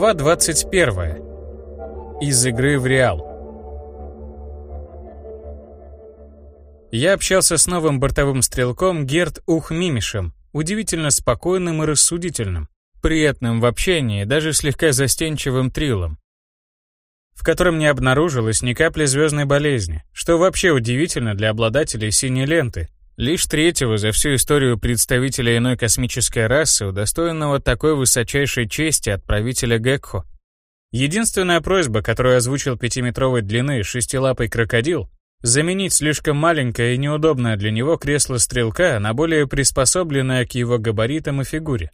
Глава 21. Из игры в Реал. Я общался с новым бортовым стрелком Герт Ухмимишем, удивительно спокойным и рассудительным, приятным в общении, даже слегка застенчивым трилом, в котором не обнаружилось ни капли звездной болезни, что вообще удивительно для обладателей синей ленты, лишь третьего за всю историю представителя иной космической расы, удостоенного такой высочайшей чести от правителя Гекхо. Единственная просьба, которую озвучил пятиметровой длины шестилапый крокодил, заменить слишком маленькое и неудобное для него кресло стрелка на более приспособленное к его габаритам и фигуре.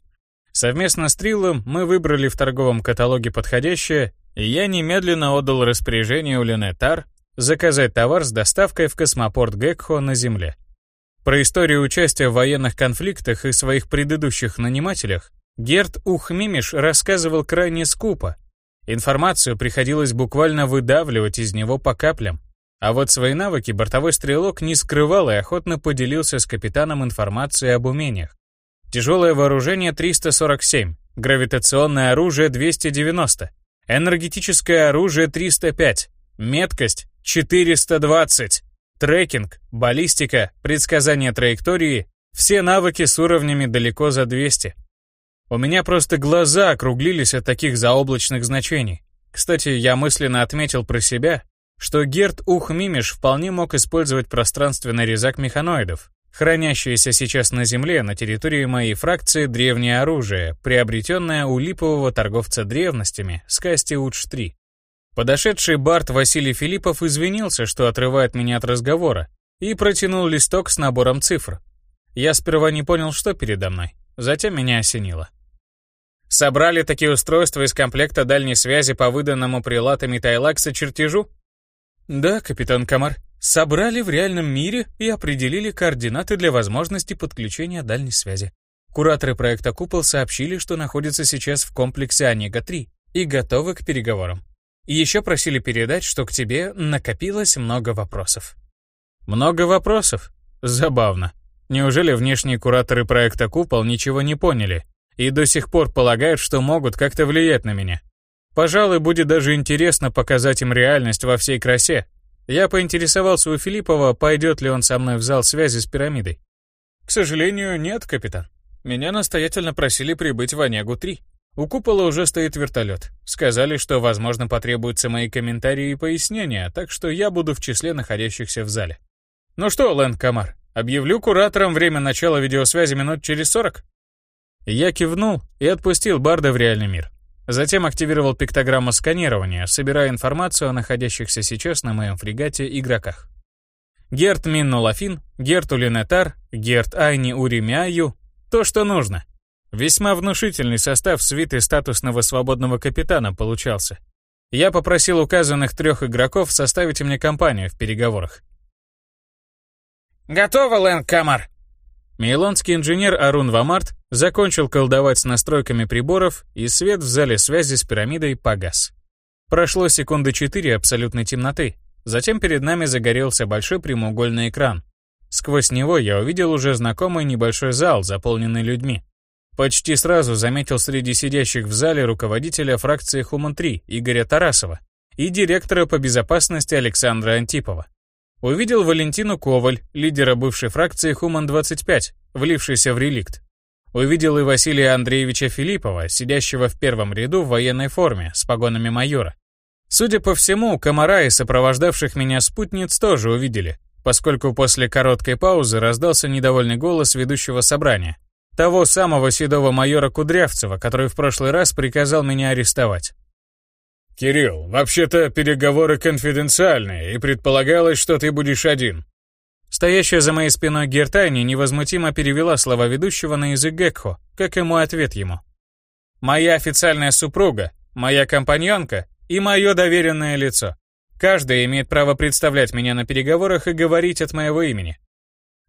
Совместно с Триллом мы выбрали в торговом каталоге подходящее, и я немедленно отдал распоряжение у Ленетар заказать товар с доставкой в космопорт Гекхо на Земле. Про историю участия в военных конфликтах и своих предыдущих нанимателях Герт Ухмимиш рассказывал крайне скупо. Информацию приходилось буквально выдавливать из него по каплям. А вот свои навыки бортовой стрелок не скрывал и охотно поделился с капитаном информацией об умениях. Тяжелое вооружение 347, гравитационное оружие 290, энергетическое оружие 305, меткость 420, трекинг, баллистика, предсказание траектории, все навыки с уровнями далеко за 200. У меня просто глаза округлились от таких заоблачных значений. Кстати, я мысленно отметил про себя, что Герт Ухмимиш вполне мог использовать пространственный резак механоидов, хранящееся сейчас на Земле на территории моей фракции древнее оружие, приобретенное у липового торговца древностями с Касти Удж-3. Подошедший Барт Василий Филиппов извинился, что отрывает меня от разговора, и протянул листок с набором цифр. Я сперва не понял, что передо мной, затем меня осенило. Собрали такие устройства из комплекта дальней связи по выданному прилатами Тайлакса чертежу? Да, капитан Камар. Собрали в реальном мире и определили координаты для возможности подключения дальней связи. Кураторы проекта «Купол» сообщили, что находятся сейчас в комплексе Онега-3 и готовы к переговорам. И еще просили передать, что к тебе накопилось много вопросов. Много вопросов? Забавно. Неужели внешние кураторы проекта «Купол» ничего не поняли и до сих пор полагают, что могут как-то влиять на меня? Пожалуй, будет даже интересно показать им реальность во всей красе. Я поинтересовался у Филиппова, пойдет ли он со мной в зал связи с пирамидой. К сожалению, нет, капитан. Меня настоятельно просили прибыть в Онегу-3. У купола уже стоит вертолет. Сказали, что, возможно, потребуются мои комментарии и пояснения, так что я буду в числе находящихся в зале. Ну что, Лэнд Камар, объявлю кураторам время начала видеосвязи минут через 40? Я кивнул и отпустил Барда в реальный мир. Затем активировал пиктограмму сканирования, собирая информацию о находящихся сейчас на моем фрегате игроках. Герт Миннулафин, Герт Улинетар, Герт Айни Уримяю — то, что нужно. Весьма внушительный состав свиты статусного свободного капитана получался. Я попросил указанных трех игроков составить мне компанию в переговорах. «Готово, Лэн Камар!» Мейлонский инженер Арун Вамарт закончил колдовать с настройками приборов, и свет в зале связи с пирамидой погас. Прошло секунды четыре абсолютной темноты. Затем перед нами загорелся большой прямоугольный экран. Сквозь него я увидел уже знакомый небольшой зал, заполненный людьми. Почти сразу заметил среди сидящих в зале руководителя фракции Хуман-3 Игоря Тарасова и директора по безопасности Александра Антипова. Увидел Валентину Коваль, лидера бывшей фракции Хуман-25, влившейся в реликт. Увидел и Василия Андреевича Филиппова, сидящего в первом ряду в военной форме, с погонами майора. Судя по всему, комара и сопровождавших меня спутниц тоже увидели, поскольку после короткой паузы раздался недовольный голос ведущего собрания. Того самого седого майора Кудрявцева, который в прошлый раз приказал меня арестовать. «Кирилл, вообще-то переговоры конфиденциальные, и предполагалось, что ты будешь один». Стоящая за моей спиной Гертайни невозмутимо перевела слова ведущего на язык Гекхо, как и мой ответ ему. «Моя официальная супруга, моя компаньонка и мое доверенное лицо. Каждый имеет право представлять меня на переговорах и говорить от моего имени.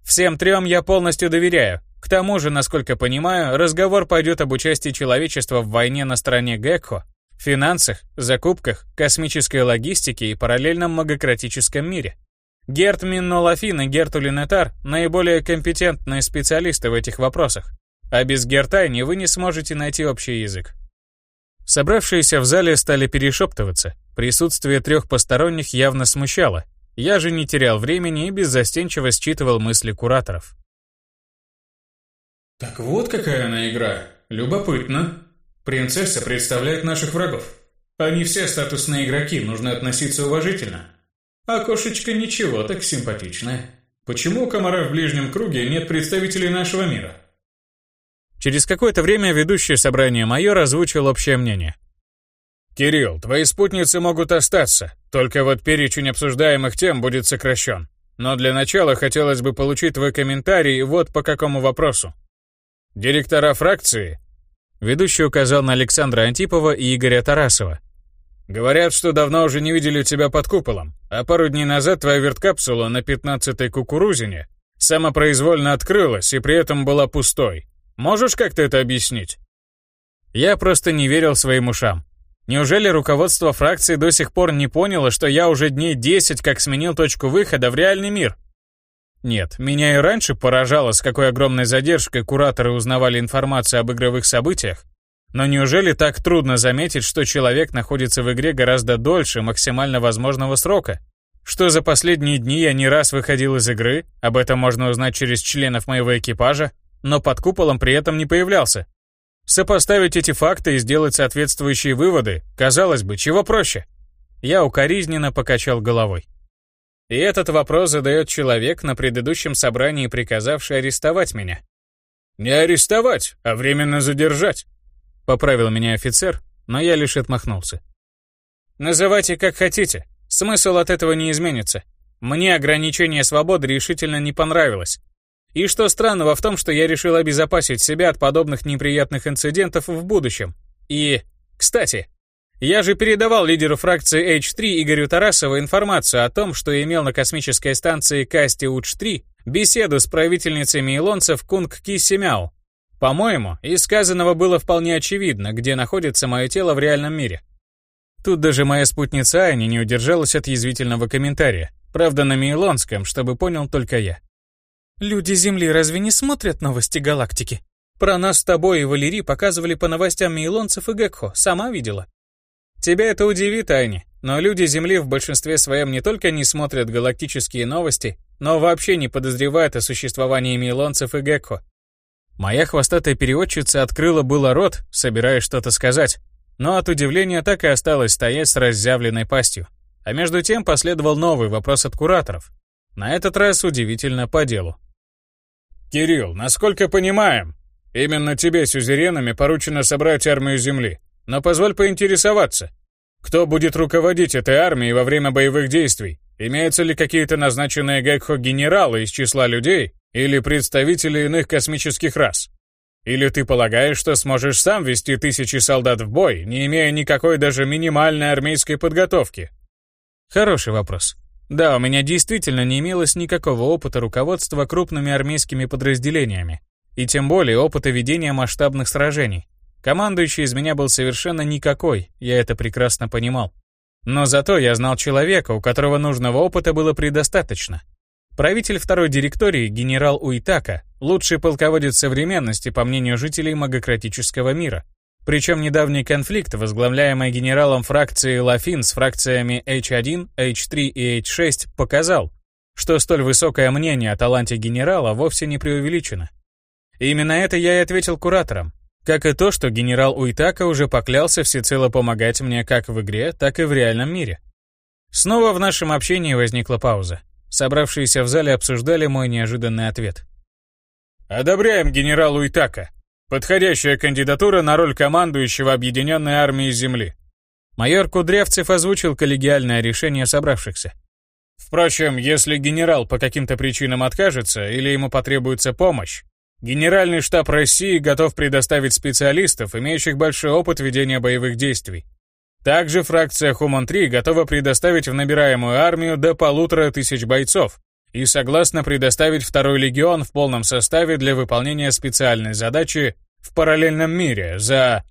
Всем трем я полностью доверяю. К тому же, насколько понимаю, разговор пойдет об участии человечества в войне на стороне Гекхо финансах, закупках, космической логистике и параллельном многократическом мире. Герт Миннолафин и Герт Улинетар – наиболее компетентные специалисты в этих вопросах, а без Гертайни вы не сможете найти общий язык. Собравшиеся в зале стали перешептываться. Присутствие трех посторонних явно смущало. Я же не терял времени и беззастенчиво считывал мысли кураторов. «Так вот какая она игра. Любопытно. Принцесса представляет наших врагов. Они все статусные игроки, нужно относиться уважительно. А кошечка ничего, так симпатичная. Почему у комара в ближнем круге нет представителей нашего мира?» Через какое-то время ведущее собрание майор озвучил общее мнение. «Кирилл, твои спутницы могут остаться, только вот перечень обсуждаемых тем будет сокращен. Но для начала хотелось бы получить твой комментарий вот по какому вопросу. Директора фракции...» Ведущий указал на Александра Антипова и Игоря Тарасова. «Говорят, что давно уже не видели тебя под куполом, а пару дней назад твоя верткапсула на 15-й кукурузине самопроизвольно открылась и при этом была пустой. Можешь как-то это объяснить?» Я просто не верил своим ушам. Неужели руководство фракции до сих пор не поняло, что я уже дней 10 как сменил точку выхода в реальный мир? Нет, меня и раньше поражало, с какой огромной задержкой кураторы узнавали информацию об игровых событиях, но неужели так трудно заметить, что человек находится в игре гораздо дольше максимально возможного срока? Что за последние дни я не раз выходил из игры, об этом можно узнать через членов моего экипажа, но под куполом при этом не появлялся. Сопоставить эти факты и сделать соответствующие выводы, казалось бы, чего проще? Я укоризненно покачал головой. И этот вопрос задает человек, на предыдущем собрании приказавший арестовать меня. «Не арестовать, а временно задержать», — поправил меня офицер, но я лишь отмахнулся. «Называйте как хотите, смысл от этого не изменится. Мне ограничение свободы решительно не понравилось. И что странного в том, что я решил обезопасить себя от подобных неприятных инцидентов в будущем. И, кстати, я же передавал лидеру фракции H3 Игорю Тарасову информацию о том, что имел на космической станции Касти Уч-3 беседу с правительницей илонцев Кунг Ки Семяо. По-моему, из сказанного было вполне очевидно, где находится мое тело в реальном мире. Тут даже моя спутница Ани не удержалась от язвительного комментария. Правда, на Мейлонском, чтобы понял только я. Люди Земли разве не смотрят новости галактики? Про нас с тобой и Валерий показывали по новостям Мейлонцев и Гекхо, сама видела. Тебя это удивит, Айни, но люди Земли в большинстве своем не только не смотрят галактические новости, но вообще не подозревают о существовании Мейлонцев и Гекхо. Моя хвостатая переводчица открыла было рот, собираясь что-то сказать, но от удивления так и осталась стоять с разъявленной пастью. А между тем последовал новый вопрос от кураторов. На этот раз удивительно по делу. «Кирилл, насколько понимаем, именно тебе с сюзеренами поручено собрать армию Земли. Но позволь поинтересоваться, кто будет руководить этой армией во время боевых действий? Имеются ли какие-то назначенные Гекхо генералы из числа людей или представители иных космических рас? Или ты полагаешь, что сможешь сам вести тысячи солдат в бой, не имея никакой даже минимальной армейской подготовки? Хороший вопрос. Да, у меня действительно не имелось никакого опыта руководства крупными армейскими подразделениями, и тем более опыта ведения масштабных сражений. Командующий из меня был совершенно никакой, я это прекрасно понимал. Но зато я знал человека, у которого нужного опыта было предостаточно. Правитель второй директории, генерал Уитака, лучший полководец современности, по мнению жителей магократического мира, причем недавний конфликт, возглавляемый генералом фракции Лафин с фракциями H1, H3 и H6, показал, что столь высокое мнение о таланте генерала вовсе не преувеличено. И именно это я и ответил кураторам, как и то, что генерал Уитака уже поклялся всецело помогать мне как в игре, так и в реальном мире. Снова в нашем общении возникла пауза. Собравшиеся в зале обсуждали мой неожиданный ответ. «Одобряем генерал Уитака», Подходящая кандидатура на роль командующего Объединенной армией Земли. Майор Кудрявцев озвучил коллегиальное решение собравшихся. Впрочем, если генерал по каким-то причинам откажется или ему потребуется помощь, Генеральный штаб России готов предоставить специалистов, имеющих большой опыт ведения боевых действий. Также фракция Хуман-3 готова предоставить в набираемую армию до полутора тысяч бойцов, и согласна предоставить второй легион в полном составе для выполнения специальной задачи в параллельном мире за...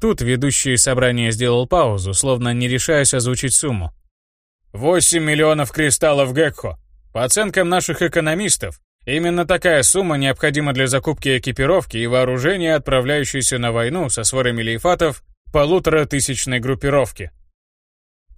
Тут ведущий собрание сделал паузу, словно не решаясь озвучить сумму. 8 миллионов кристаллов Гекхо. По оценкам наших экономистов, именно такая сумма необходима для закупки экипировки и вооружения, отправляющейся на войну со сворами лейфатов полуторатысячной группировки.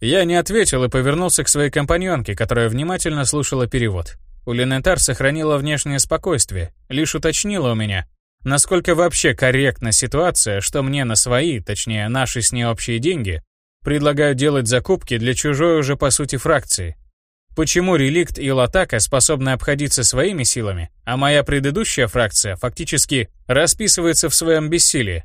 Я не ответил и повернулся к своей компаньонке, которая внимательно слушала перевод. Улинетар сохранила внешнее спокойствие, лишь уточнила у меня, насколько вообще корректна ситуация, что мне на свои, точнее наши с ней общие деньги, предлагают делать закупки для чужой уже по сути фракции. Почему реликт и латака способны обходиться своими силами, а моя предыдущая фракция фактически расписывается в своем бессилии?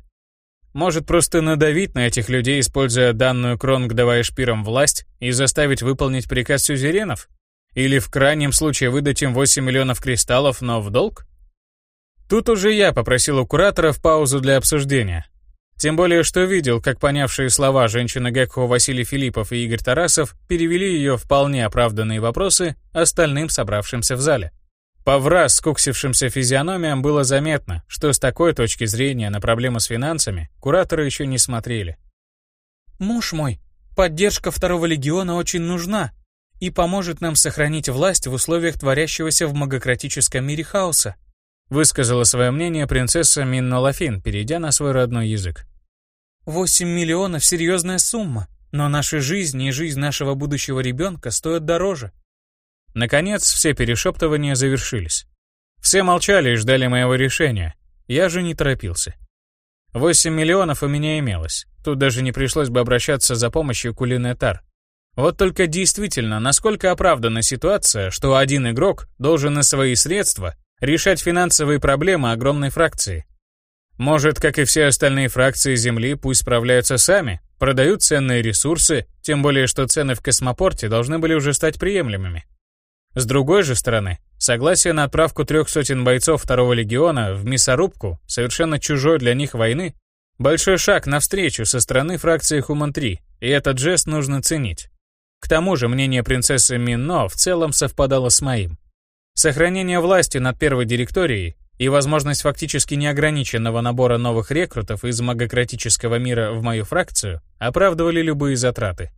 Может просто надавить на этих людей, используя данную Кронг давая шпирам власть, и заставить выполнить приказ сюзеренов? Или в крайнем случае выдать им 8 миллионов кристаллов, но в долг? Тут уже я попросил у кураторов паузу для обсуждения. Тем более, что видел, как понявшие слова женщины Гекхо Василий Филиппов и Игорь Тарасов перевели ее вполне оправданные вопросы остальным собравшимся в зале. По враз скуксившимся физиономиям было заметно, что с такой точки зрения на проблему с финансами кураторы еще не смотрели. «Муж мой, поддержка второго легиона очень нужна и поможет нам сохранить власть в условиях творящегося в магократическом мире хаоса», высказала свое мнение принцесса Минна Лафин, перейдя на свой родной язык. «Восемь миллионов — серьезная сумма, но наша жизнь и жизнь нашего будущего ребенка стоят дороже». Наконец, все перешептывания завершились. Все молчали и ждали моего решения. Я же не торопился. Восемь миллионов у меня имелось. Тут даже не пришлось бы обращаться за помощью к Улинетар. Вот только действительно, насколько оправдана ситуация, что один игрок должен на свои средства решать финансовые проблемы огромной фракции. Может, как и все остальные фракции Земли, пусть справляются сами, продают ценные ресурсы, тем более что цены в космопорте должны были уже стать приемлемыми. С другой же стороны, согласие на отправку трех сотен бойцов второго легиона в мясорубку, совершенно чужой для них войны, большой шаг навстречу со стороны фракции Хуман-3, и этот жест нужно ценить. К тому же мнение принцессы Минно в целом совпадало с моим. Сохранение власти над первой директорией и возможность фактически неограниченного набора новых рекрутов из магократического мира в мою фракцию оправдывали любые затраты.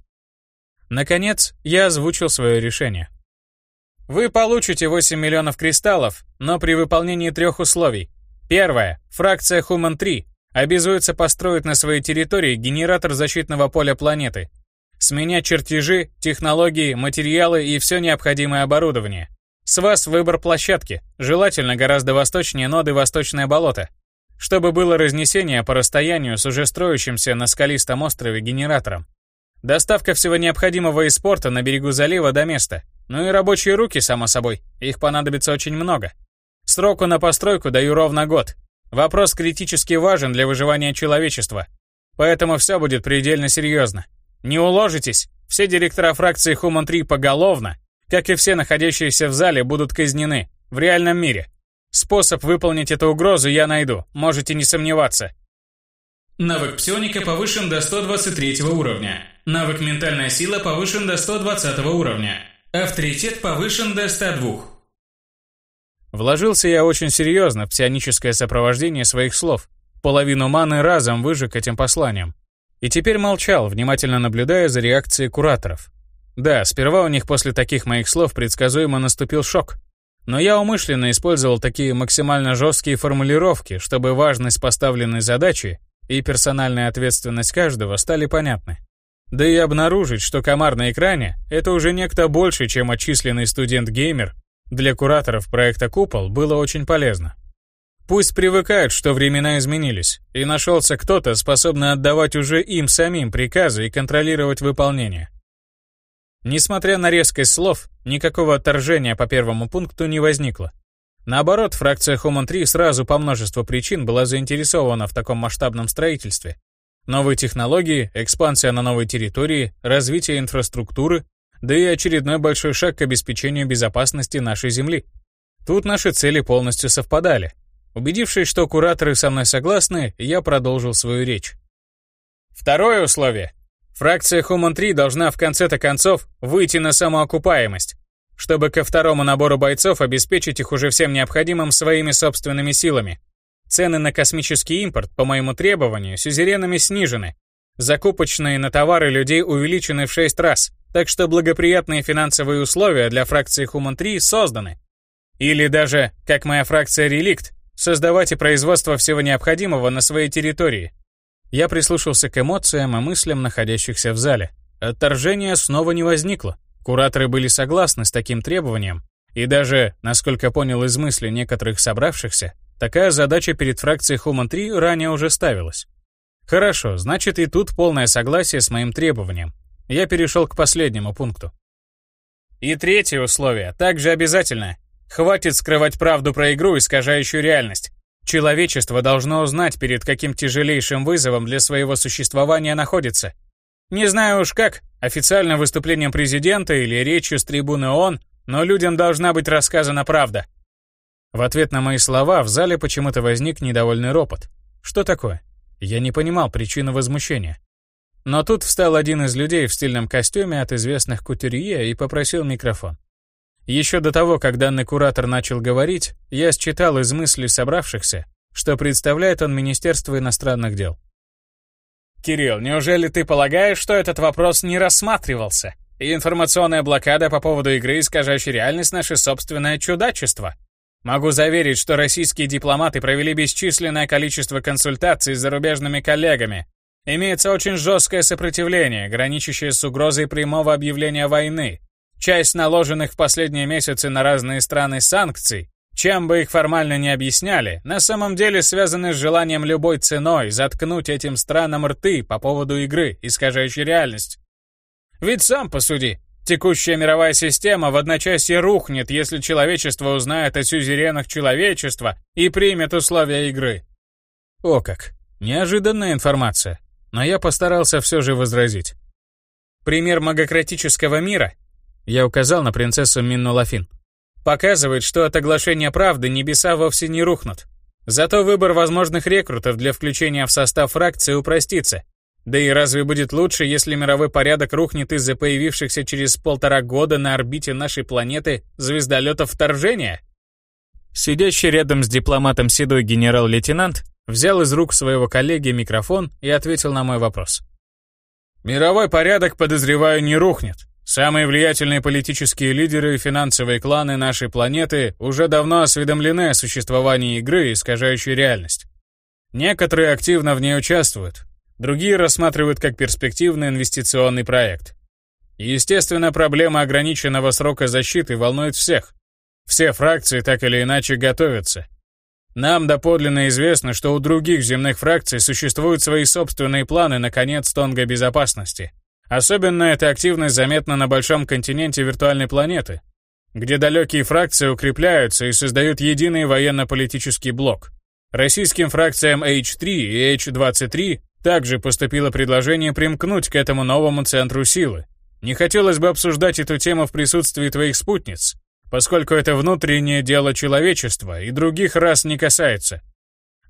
Наконец, я озвучил свое решение. Вы получите 8 миллионов кристаллов, но при выполнении трех условий. Первое. Фракция Human 3 обязуется построить на своей территории генератор защитного поля планеты, сменять чертежи, технологии, материалы и все необходимое оборудование. С вас выбор площадки, желательно гораздо восточнее ноды Восточное болото, чтобы было разнесение по расстоянию с уже строящимся на скалистом острове генератором. Доставка всего необходимого из порта на берегу залива до места. Ну и рабочие руки, само собой, их понадобится очень много. Сроку на постройку даю ровно год. Вопрос критически важен для выживания человечества. Поэтому все будет предельно серьезно. Не уложитесь, все директора фракции Human 3 поголовно как и все находящиеся в зале, будут казнены. В реальном мире. Способ выполнить эту угрозу я найду, можете не сомневаться. Навык псионика повышен до 123 уровня. Навык ментальная сила повышен до 120 уровня. Авторитет повышен до 102. Вложился я очень серьезно в псионическое сопровождение своих слов. Половину маны разом выжег этим посланием. И теперь молчал, внимательно наблюдая за реакцией кураторов. Да, сперва у них после таких моих слов предсказуемо наступил шок. Но я умышленно использовал такие максимально жесткие формулировки, чтобы важность поставленной задачи и персональная ответственность каждого стали понятны. Да и обнаружить, что комар на экране — это уже некто больше, чем отчисленный студент-геймер, для кураторов проекта «Купол» было очень полезно. Пусть привыкают, что времена изменились, и нашелся кто-то, способный отдавать уже им самим приказы и контролировать выполнение. Несмотря на резкость слов, никакого отторжения по первому пункту не возникло. Наоборот, фракция Human 3 сразу по множеству причин была заинтересована в таком масштабном строительстве. Новые технологии, экспансия на новой территории, развитие инфраструктуры, да и очередной большой шаг к обеспечению безопасности нашей Земли. Тут наши цели полностью совпадали. Убедившись, что кураторы со мной согласны, я продолжил свою речь. Второе условие Фракция Human 3 должна в конце-то концов выйти на самоокупаемость, чтобы ко второму набору бойцов обеспечить их уже всем необходимым своими собственными силами. Цены на космический импорт, по моему требованию, сюзеренами снижены. Закупочные на товары людей увеличены в 6 раз, так что благоприятные финансовые условия для фракции Human 3 созданы. Или даже, как моя фракция Реликт, создавать и производство всего необходимого на своей территории. Я прислушался к эмоциям и мыслям находящихся в зале. Отторжения снова не возникло. Кураторы были согласны с таким требованием, и даже, насколько понял из мысли некоторых собравшихся, такая задача перед фракцией Human 3 ранее уже ставилась. Хорошо, значит и тут полное согласие с моим требованием. Я перешел к последнему пункту. И третье условие, также обязательно. Хватит скрывать правду про игру, искажающую реальность. Человечество должно узнать, перед каким тяжелейшим вызовом для своего существования находится. Не знаю уж как, официальным выступлением президента или речью с трибуны ООН, но людям должна быть рассказана правда. В ответ на мои слова в зале почему-то возник недовольный ропот. Что такое? Я не понимал причины возмущения. Но тут встал один из людей в стильном костюме от известных кутюрье и попросил микрофон. Еще до того, как данный куратор начал говорить, я считал из мыслей собравшихся, что представляет он Министерство иностранных дел. «Кирилл, неужели ты полагаешь, что этот вопрос не рассматривался? И информационная блокада по поводу игры, искажающей реальность, наше собственное чудачество? Могу заверить, что российские дипломаты провели бесчисленное количество консультаций с зарубежными коллегами. Имеется очень жесткое сопротивление, граничащее с угрозой прямого объявления войны, Часть наложенных в последние месяцы на разные страны санкций, чем бы их формально не объясняли, на самом деле связаны с желанием любой ценой заткнуть этим странам рты по поводу игры, искажающей реальность. Ведь сам посуди, текущая мировая система в одночасье рухнет, если человечество узнает о сюзеренах человечества и примет условия игры. О как, неожиданная информация, но я постарался все же возразить. Пример магократического мира я указал на принцессу Минну Лафин. Показывает, что от оглашения правды небеса вовсе не рухнут. Зато выбор возможных рекрутов для включения в состав фракции упростится. Да и разве будет лучше, если мировой порядок рухнет из-за появившихся через полтора года на орбите нашей планеты звездолетов вторжения? Сидящий рядом с дипломатом седой генерал-лейтенант взял из рук своего коллеги микрофон и ответил на мой вопрос. «Мировой порядок, подозреваю, не рухнет. Самые влиятельные политические лидеры и финансовые кланы нашей планеты уже давно осведомлены о существовании игры, искажающей реальность. Некоторые активно в ней участвуют, другие рассматривают как перспективный инвестиционный проект. Естественно, проблема ограниченного срока защиты волнует всех. Все фракции так или иначе готовятся. Нам доподлинно известно, что у других земных фракций существуют свои собственные планы на конец тонга безопасности. Особенно эта активность заметна на большом континенте виртуальной планеты, где далекие фракции укрепляются и создают единый военно-политический блок. Российским фракциям H3 и H23 также поступило предложение примкнуть к этому новому центру силы. Не хотелось бы обсуждать эту тему в присутствии твоих спутниц, поскольку это внутреннее дело человечества и других рас не касается.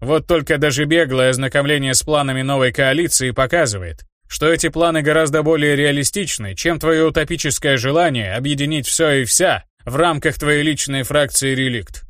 Вот только даже беглое ознакомление с планами новой коалиции показывает, что эти планы гораздо более реалистичны, чем твое утопическое желание объединить все и вся в рамках твоей личной фракции «Реликт».